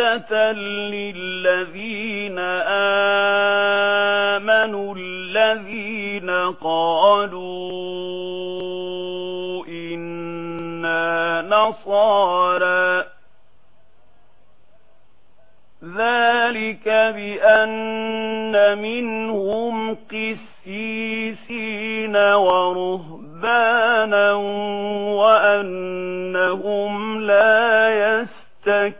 عدة للذين آمنوا الذين قالوا إنا نصارى ذلك بأن منهم قسيسين ورهبانا وأنهم لا يستكبرون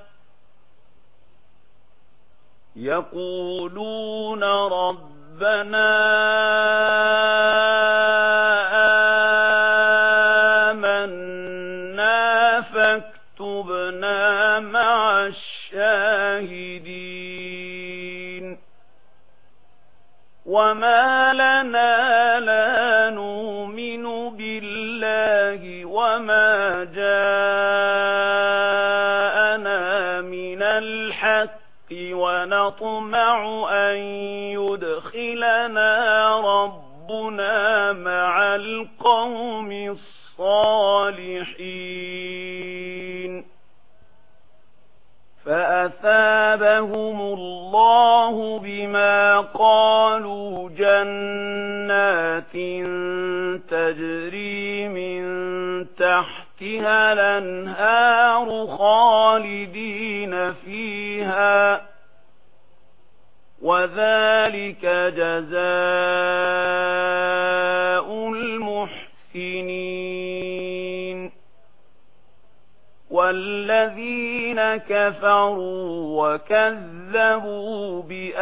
يقولون ربنا أن جزاء المحسنين والذين كفروا وكذبوا بآيات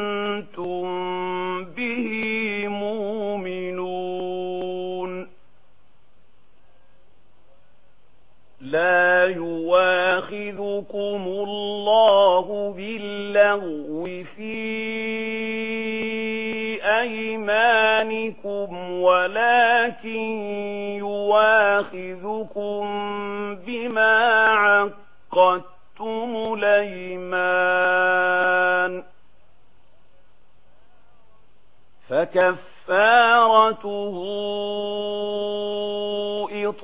اللغو في أيمانكم ولكن يواخذكم بما عقدتم ليمان فكفارته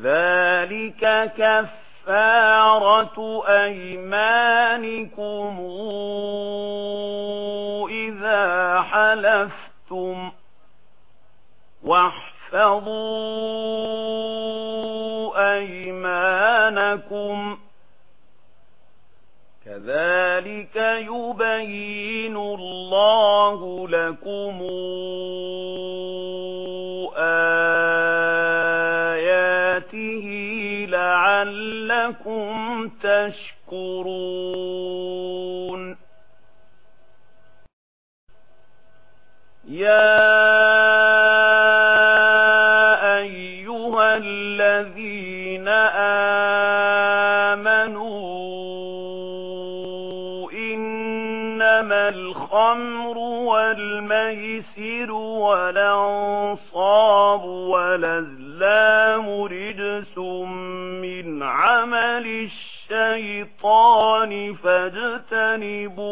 ذلك كفارة أيمانكم إذا حلفتم واحفظوا أيمانكم كذلك يبين الله لكم تشكرون يا أيها الذين آمنوا إنما الخمر والميسر والأنصاب والأزلام رجس من عمل الشيء الشيطان فاجتنبوه.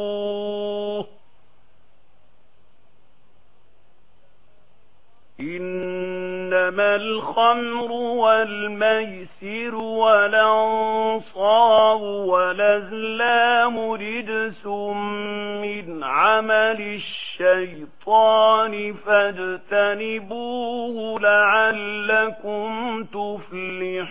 إنما الخمر والميسر ولنصار ولزلام رجس من عمل الشيطان فاجتنبوه لعلكم تفلحون.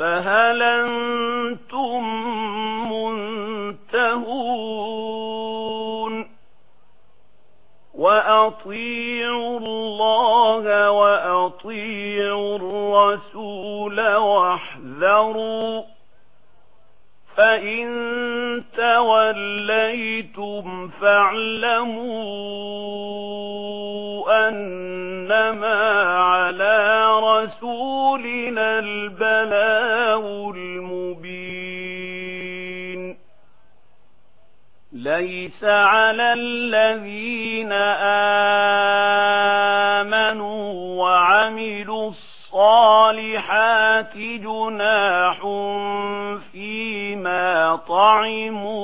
فهل أنتم منتهون وأطيعوا الله وأطيعوا الرسول واحذروا فإن توليتم فاعلموا أنما على رسولنا البلاد ليس على الذين آمنوا وعملوا الصالحات جناح فيما طعموا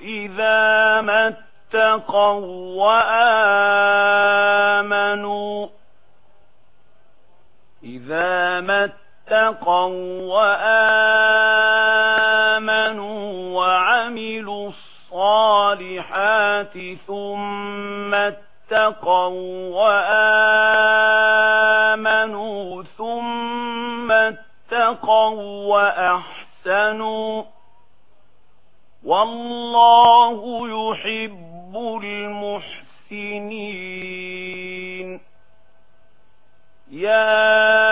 إذا ما اتقوا وآمنوا إذا ما اتقوا وآمنوا ثُمَّ اتَّقَوْا وَآمَنُوا ثُمَّ اتَّقَوْا وَأَحْسَنُوا وَاللَّهُ يُحِبُّ الْمُحْسِنِينَ. يَا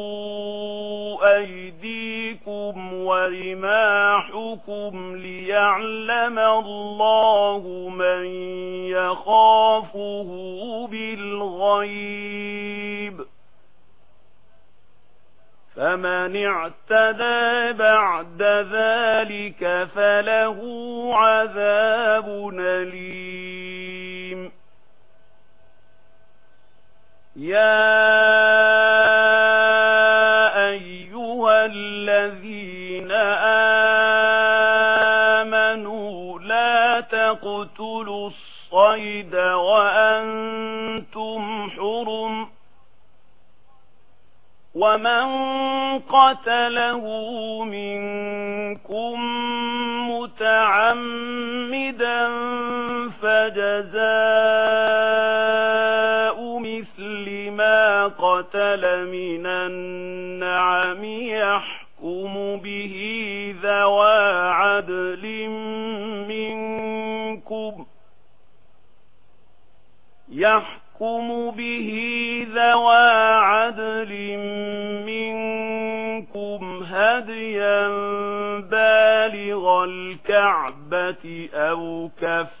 ورماحكم ليعلم الله من يخافه بالغيب فمن اعتدى بعد ذلك فله عذاب نليم يا أيها الذين آمنوا لا تقتلوا الصيد وأنتم حرم ومن قتله منكم متعمدا فجزاء مثل ما قتل من النعم يحرم يحكم به ذوى عدل منكم يحكم به ذوى عدل منكم هديا بالغ الكعبة أو كفر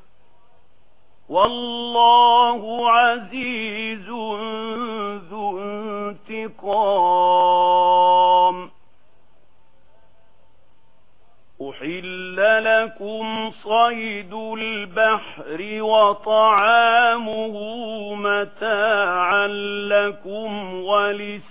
والله عزيز ذو انتقام. أحل لكم صيد البحر وطعامه متاعا لكم ولس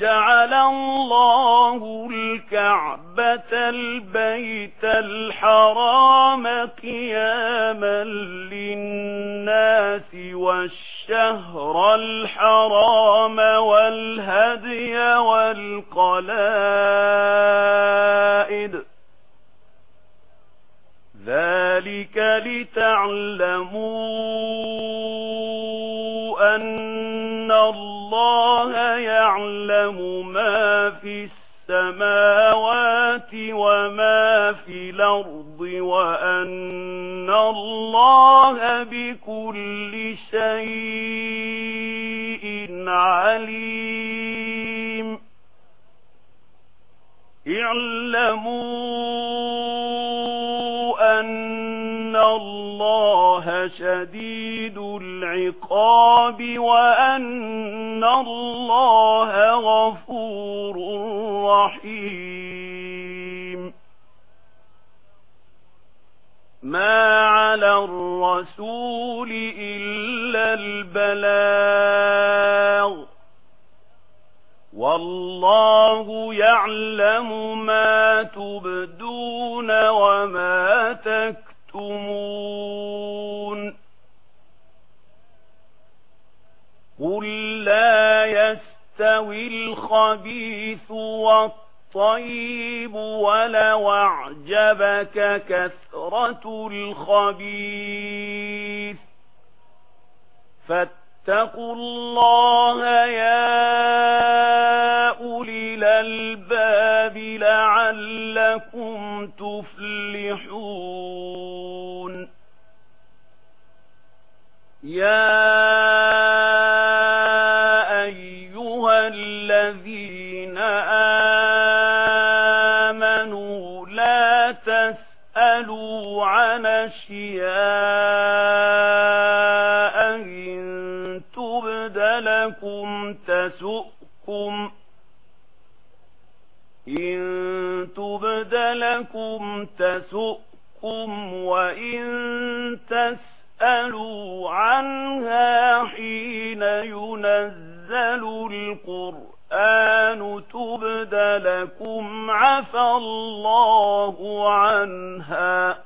جعل الله الكعبة البيت الحرام قياما للناس والشهر الحرام كَثْرَةُ الْخَبِيثِ فَاتَّقُوا اللَّهَ يَا أُولِي الْأَلْبَابِ لَعَلَّكُمْ تُفْلِحُونَ يَا نشياء إن تبد لكم تسؤكم إن تبد لكم تسؤكم وإن تسألوا عنها حين ينزل القرآن تبد لكم عفى الله عنها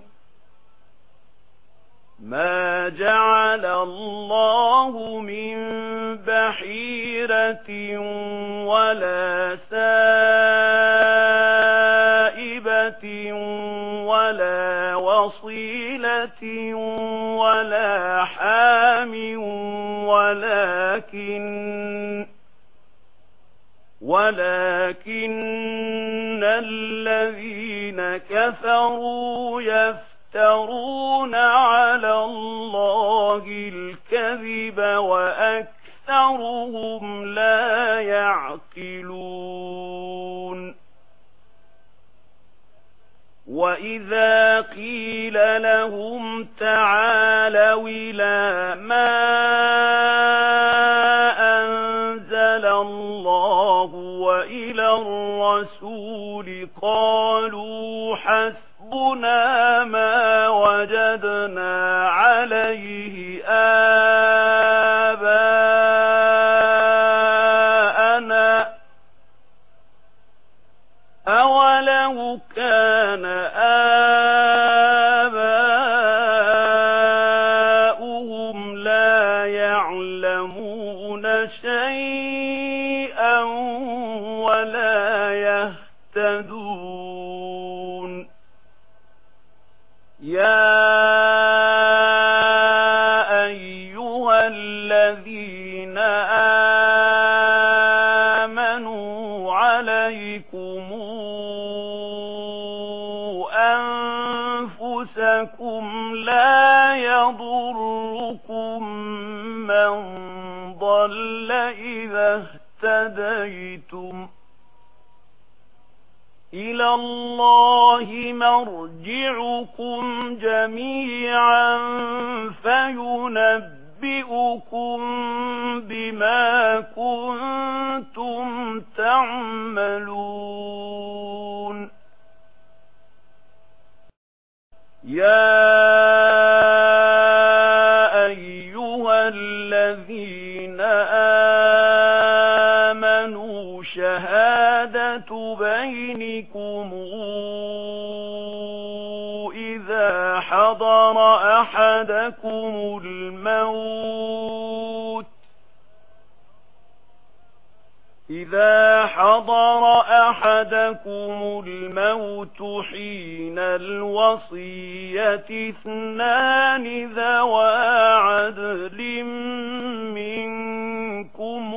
ما جعل الله من بحيرة ولا سائبة ولا وصيلة ولا حام ولكن ولكن الذين كفروا يفعلون يفترون على الله الكذب وأكثرهم لا يعقلون. وإذا قيل لهم تعالوا إلى ما أنزل الله وإلى الرسول قالوا حَسْبُنَا ربنا ما وجدنا عليه آه عليكم أنفسكم لا يضركم من ضل إذا اهتديتم إلى الله مرجعكم جميعا فينبئ أُنَبِّئُكُم بِمَا كُنتُمْ تَعْمَلُونَ يَا أَيُّهَا الَّذِينَ آمَنُوا شَهَادَةُ بَيْنِكُمْ حضر أحدكم الموت إذا حضر أحدكم الموت حين الوصية اثنان ذوى عدل منكم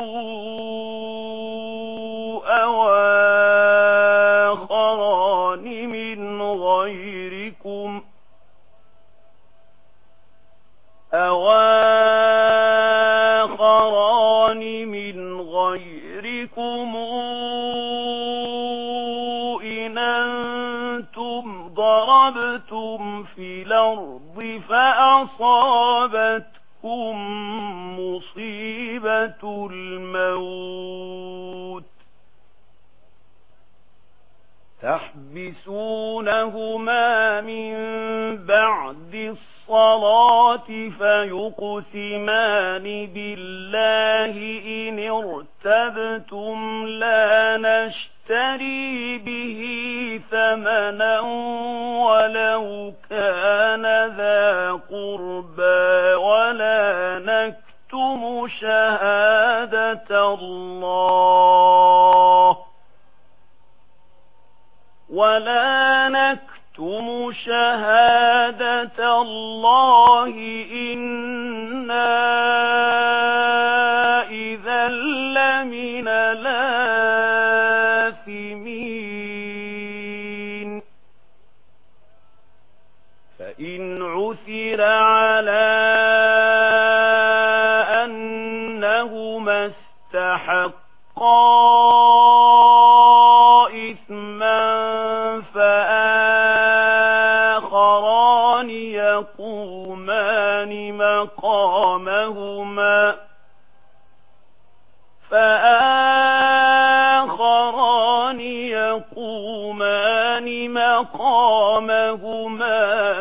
أواخران من غيركم إن أنتم ضربتم في الأرض فأصابتكم مصيبة الموت تحبسونهما من بعد الصلاة الصلاة فيقسمان بالله إن ارتبتم لا نشتري به ثمنا ولو كان ذا قربا ولا نكتم شهادة الله ولا نكتم تم شهادة الله إنا إذا لمن لاثمين فإن عثر على أنهما استحقا حرمهما فآخران يقومان مقامهما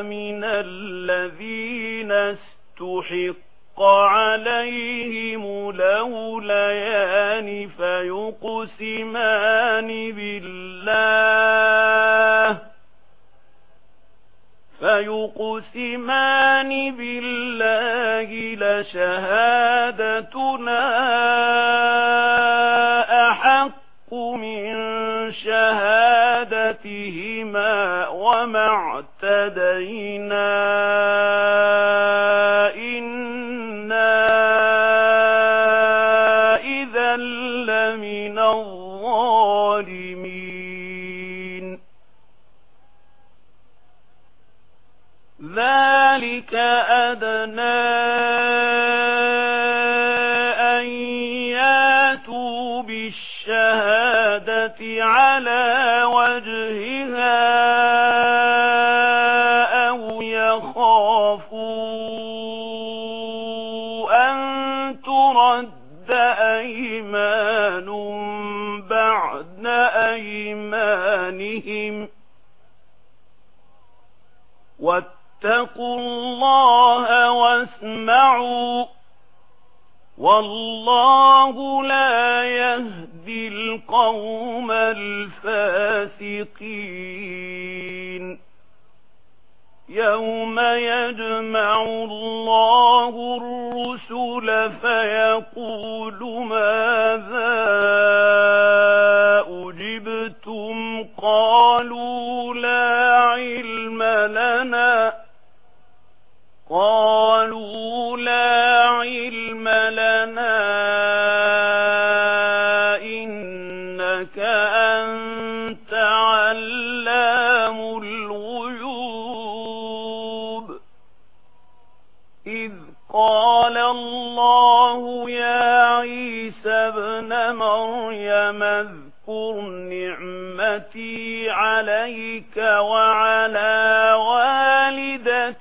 من الذين استحق عليهم لوليان فيقسمان بالله يقسمان بالله لشهادتنا أحق من شهادتهما وما اعتدينا اتقوا الله واسمعوا والله لا يهدي القوم الفاسقين. يوم يجمع الله الرسل فيقول ماذا أجبتم؟ قالوا لا علم لنا. قالوا لا علم لنا إنك أنت علام الغيوب. إذ قال الله يا عيسى ابن مريم اذكر نعمتي عليك وعلى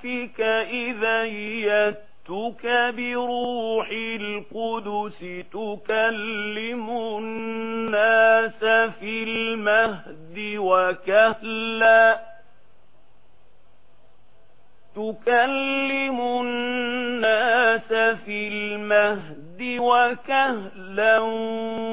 كهفك إذا يتك بروح القدس تكلم الناس في المهد وكهلا تكلم الناس في المهد وكهلا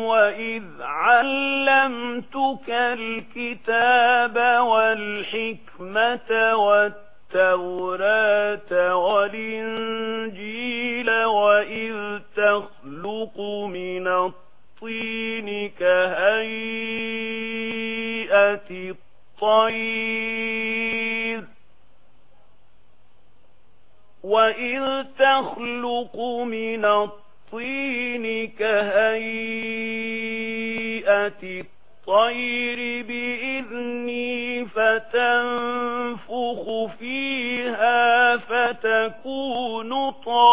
وإذ علمتك الكتاب والحكمة والتعلم التوراة والإنجيل وإذ تخلق من الطين كهيئة الطير وإذ تخلق من الطين كهيئة الطير الطير بإذني فتنفخ فيها فتكون طائرا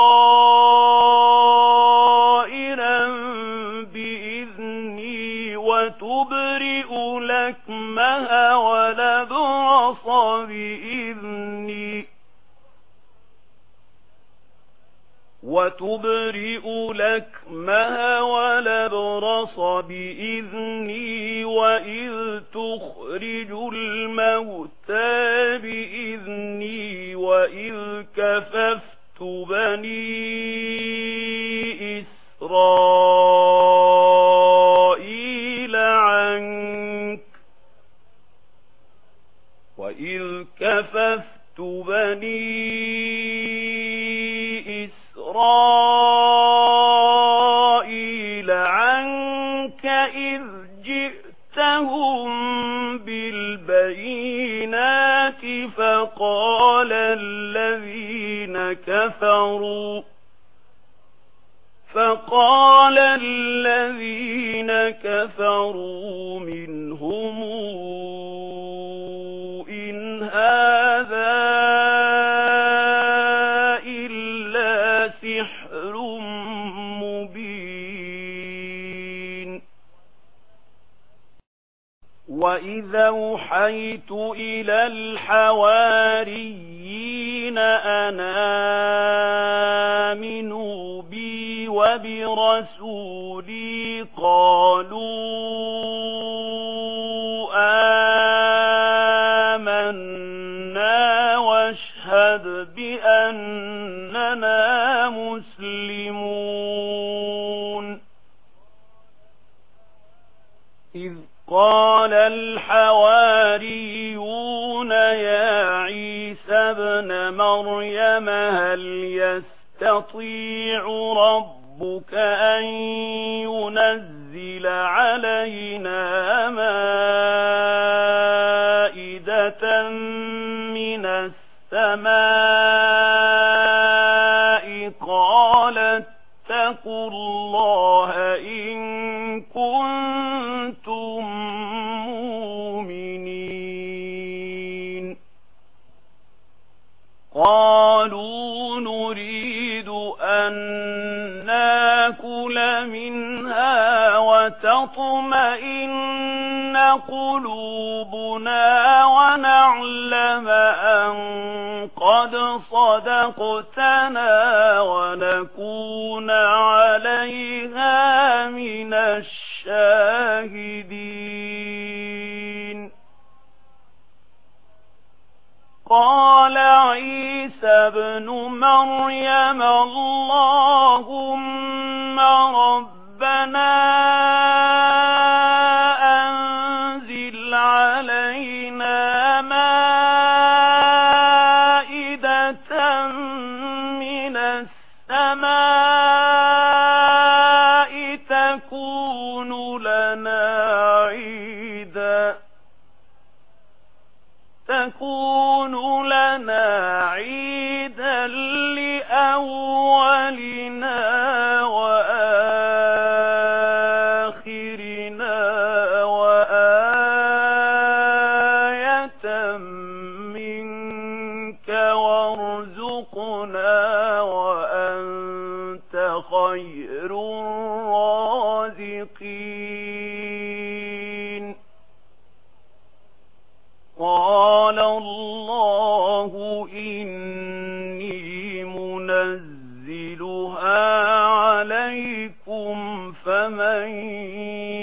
بإذني وتبرئ لكمها ولبرص بإذني وتبرئ لكمها ولبرص بإذني وإذ تخرج الموتى بإذني وإذ كففت بني إسرائيل عنك وإذ كففت بني إسرائيل عنك إذ جئتهم بالبينات فقال الذين كفروا فقال الذين كفروا منهم أوحيت إلى الحواريين أنا وَأَطِيعُوا رَبَّكُمْ وتطمئن قلوبنا ونعلم أن قد صدقتنا ونكون عليها من الشاهدين. قال عيسى بن مريم اللهم رب ربنا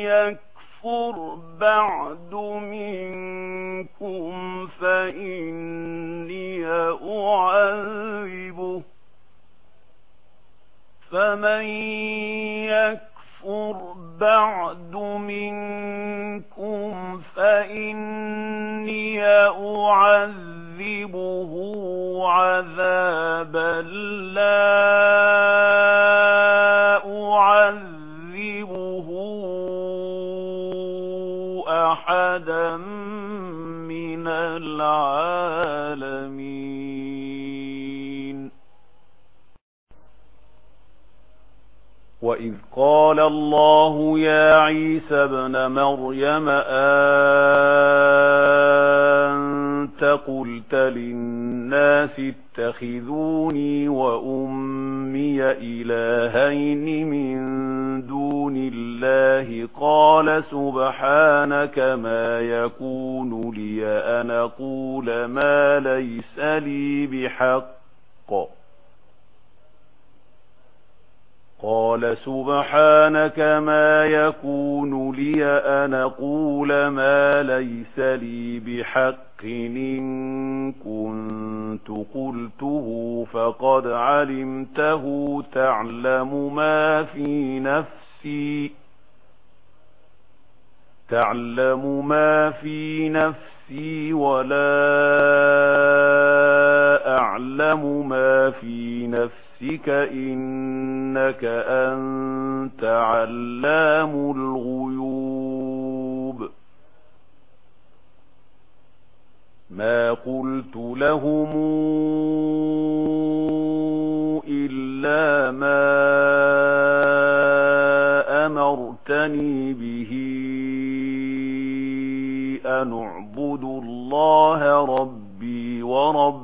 يكفر بعد منكم فإني أعذبه. فمن يكفر بعد منكم فإني أعذبه عذابا لا أحدا من العالمين وإذ قال الله يا عيسى بن مريم آمين أنت قلت للناس اتخذوني وأمي إلهين من دون الله قال سبحانك ما يكون لي أن أقول ما ليس لي بحق قال سبحانك ما يكون لي أن أقول ما ليس لي بحق إن كنت قلته فقد علمته تعلم ما في نفسي تعلم ما في نفسي ولا يعلم ما في نفسك إنك أنت علام الغيوب ما قلت لهم إلا ما أمرتني به أن اعبدوا الله ربي ورب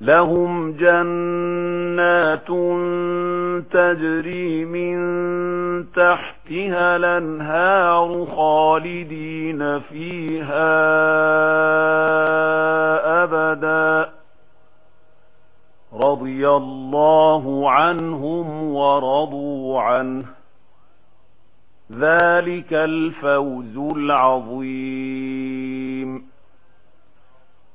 لهم جنات تجري من تحتها الانهار خالدين فيها أبدا رضي الله عنهم ورضوا عنه ذلك الفوز العظيم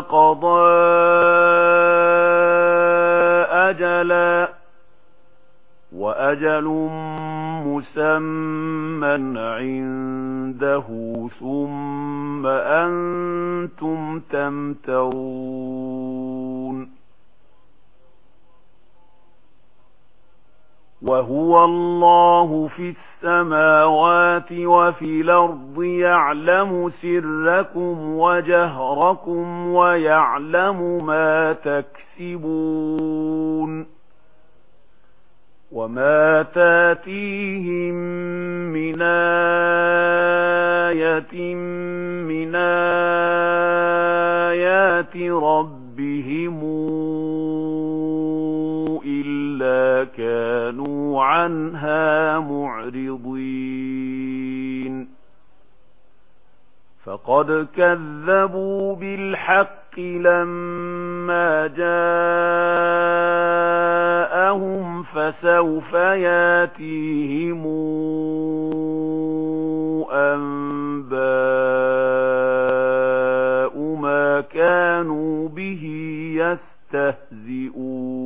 قضى أجلا وأجل مسمى عنده ثم أنتم تمترون وهو الله في السماوات وفي الأرض يعلم سركم وجهركم ويعلم ما تكسبون وما تاتيهم من آية من آيات ربهم عنها معرضين. فقد كذبوا بالحق لما جاءهم فسوف ياتيهم أنباء ما كانوا به يستهزئون.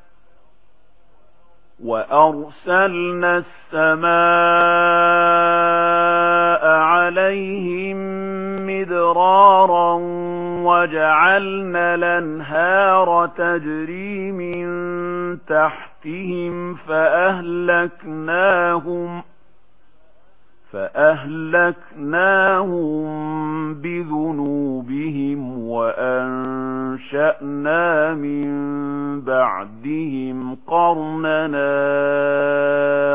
وأرسلنا السماء عليهم مدرارا وجعلنا لنهار تجري من تحتهم فأهلكناهم فأهلكناهم بذنوبهم وأنشأنا من بعدهم قرننا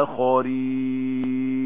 آخرين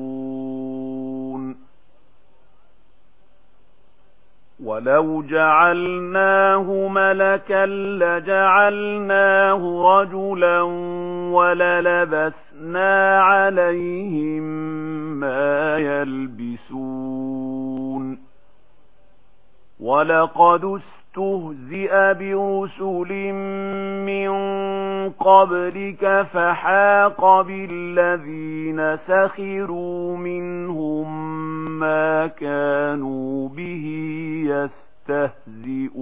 ولو جعلناه ملكا لجعلناه رجلا وللبسنا عليهم ما يلبسون ولقد تهزئ برسل من قبلك فحاق بالذين سخروا منهم ما كانوا به يستهزئون.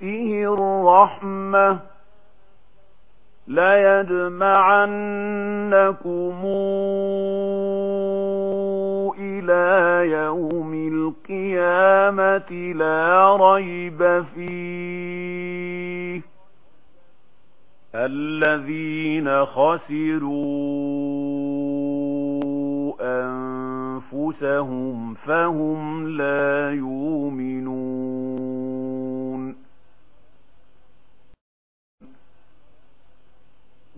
فيه الرَّحْمَةِ لَيَجْمَعَنَّكُمْ إِلَى يَوْمِ الْقِيَامَةِ لَا رَيْبَ فِيهِ الَّذِينَ خَسِرُوا أَنفُسَهُمْ فَهُمْ لَا يُؤْمِنُونَ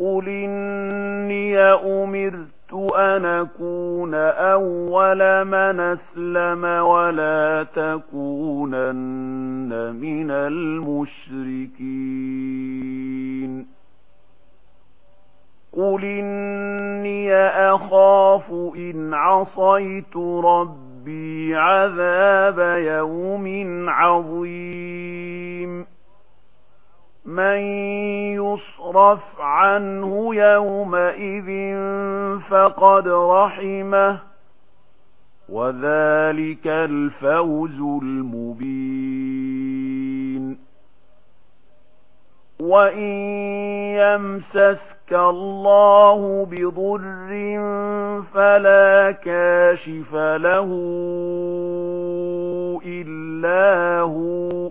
قُلْ إِنِّي أُمِرْتُ أَنْ أَكُونَ أَوَّلَ مَنْ أَسْلَمَ وَلَا تَكُونَنَّ مِنَ الْمُشْرِكِينَ. قُلْ إِنِّي أَخَافُ إِنْ عَصَيْتُ رَبِّي عَذَابَ يَوْمٍ عَظِيمٍ. مَن يُصْرَفْ عَنْهُ يَوْمَئِذٍ فَقَدْ رَحِمَهُ وَذَلِكَ الْفَوْزُ الْمُبِينُ وَإِن يَمْسَسْكَ اللَّهُ بِضُرٍّ فَلَا كَاشِفَ لَهُ إِلَّا هُوَ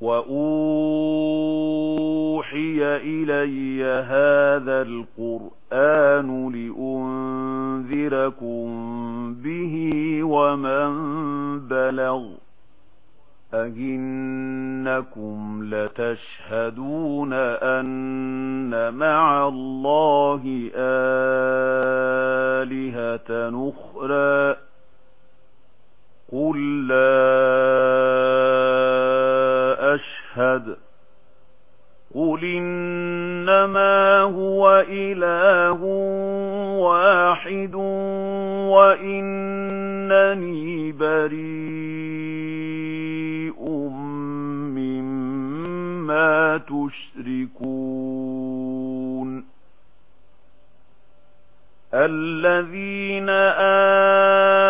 وأوحي إلي هذا القرآن لأنذركم به ومن بلغ أئنكم لتشهدون أن مع الله آلهة نخرى قل لا أحد قل إنما هو إله واحد وإنني بريء مما تشركون الذين آمنوا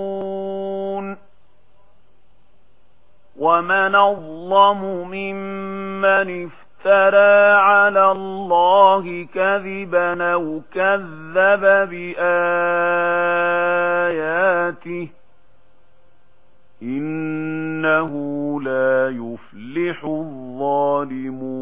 ومن الظلم ممن افترى على الله كذبا أو كذب بآياته إنه لا يفلح الظالمون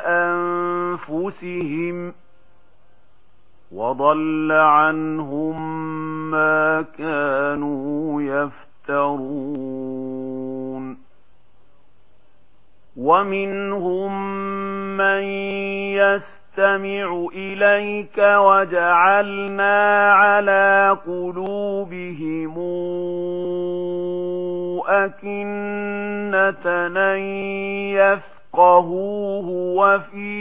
أنفسهم وضل عنهم ما كانوا يفترون. ومنهم من يستمع إليك وجعلنا على قلوبهم أكنة أن يفترون. يفقهوه وفي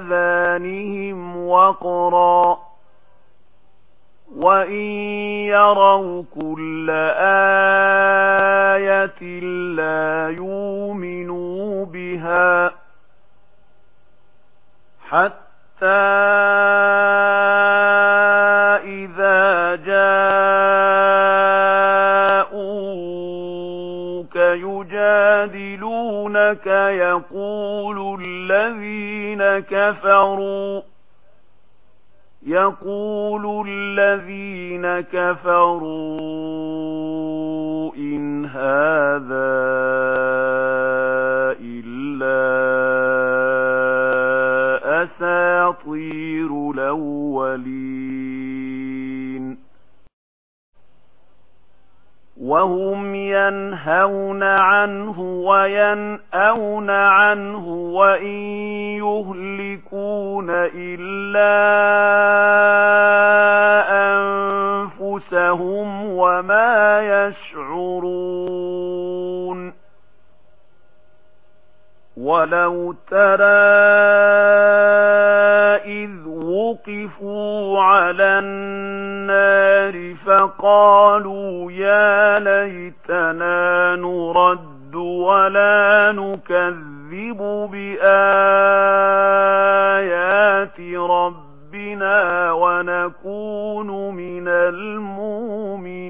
آذانهم وقرا وإن يروا كل آية لا يؤمنوا بها حتى لك يقول الذين كفروا يقول الذين كفروا إن هذا إلا أساطير الأولين. وهم ينهون عنه وينأون عنه وإن يهلكون إلا أنفسهم وما يشعرون ولو ترى إذ وقفوا عَلَى النَّارِ فَقَالُوا يَا لَيْتَنَا نُرَدُّ وَلَا نُكَذِّبُ بِآيَاتِ رَبِّنَا وَنَكُونَ مِنَ الْمُؤْمِنِينَ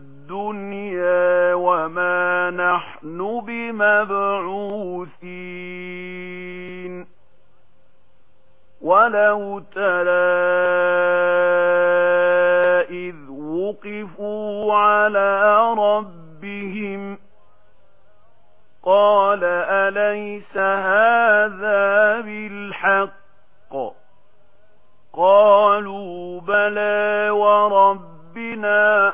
الدنيا وما نحن بمبعوثين ولو ترى إذ وقفوا على ربهم قال أليس هذا بالحق قالوا بلى وربنا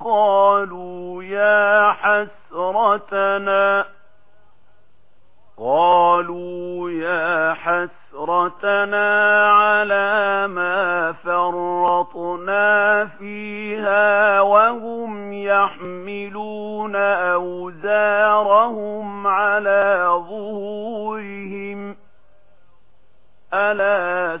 قَالُوا يَا حَسْرَتَنَا قَالُوا يَا حَسْرَتَنَا عَلَى مَا فَرَّطْنَا فِيهَا وَهُمْ يَحْمِلُونَ أَوْزَارَهُمْ عَلَى ظُهُورِهِمْ أَلَا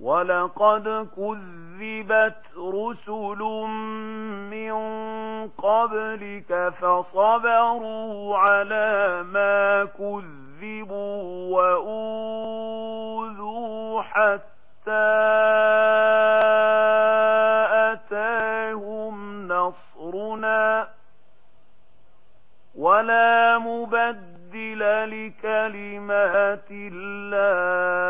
وَلَقَدْ كُذِّبَتْ رُسُلٌ مِّن قَبْلِكَ فَصَبَرُوا عَلَى مَا كُذِّبُوا وَأُوذُوا حَتَّى أَتَاهُمْ نَصْرُنَا وَلَا مُبَدِّلَ لِكَلِمَاتِ اللَّهِ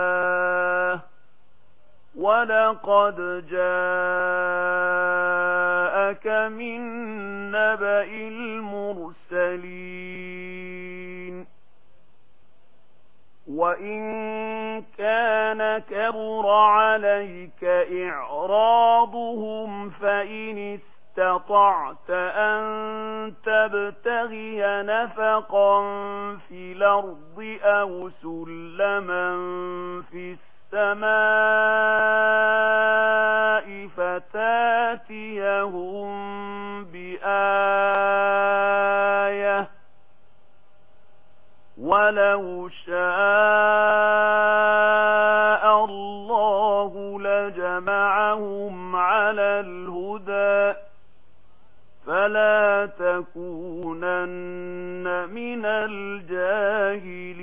وَلَقَدْ جَاءَكَ مِن نَّبَإِ الْمُرْسَلِينَ وَإِن كَانَ كَبُرَ عَلَيْكَ إِعْرَاضُهُمْ فَإِنِ استطعت أن تبتغي نفقا في الأرض أو سلما في السماء السماء فتاتيهم بآية ولو شاء الله لجمعهم على الهدى فلا تكونن من الجاهلين